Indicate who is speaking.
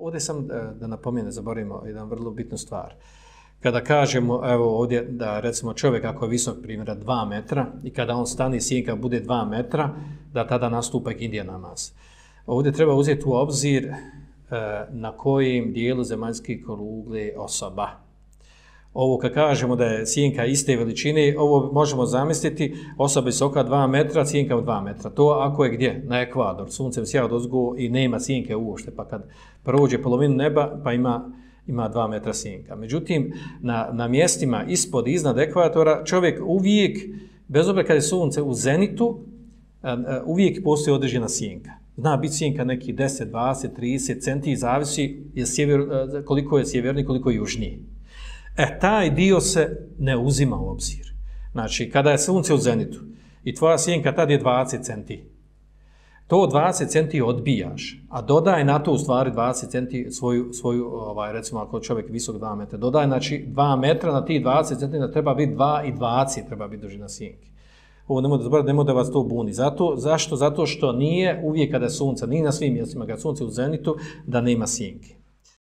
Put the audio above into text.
Speaker 1: ovdje sam e, da, da zaboravimo jedan vrlo bitnu stvar. Kada kažemo, evo ovdje, da recimo čovjek ako je visok primjera 2 metra i kada on stani sjenka bude 2 metra, da tada nastupa Indija namaz. Ovdje treba uzeti u obzir e, na kojim dijelu zemaljske korugle osoba. Ovo kad kažemo da je sjenka iste veličine, ovo možemo zamisliti osoba visoka 2 metra, sjenka 2 metra. To ako je gdje? Na ekvador. Sunce sjava dozgo i nema sjenke uošte, pa kad prođe polovinu neba, pa ima ima 2 metra sjenka. Međutim, na, na mjestima ispod i iznad ekvatora čovjek uvijek, bez obzira kada je sunce u zenitu, uvijek postoji određena sjenka. Zna biti sjenka neki 10, 20, 30 centi, zavisi je sjever, koliko je sjeverni, koliko je južniji. E, taj dio se ne uzima u obzir. Znači, kada je sunce u zenitu i tvoja sjenka tad je 20 centi, to 20 centi odbijaš, a dodaj na to u stvari 20 centi svoju, svoju ovaj, recimo ako čovjek visok 2 metra, dodaj znači 2 metra na ti 20 centi, da treba biti 2 i 20 treba biti dužina sjenke. Ovo nemojte da nemojte da vas to buni. Zato, zašto? Zato što nije uvijek kada je sunce, ni na svim mjestima, kada je sunce u zenitu, da nema sjenke.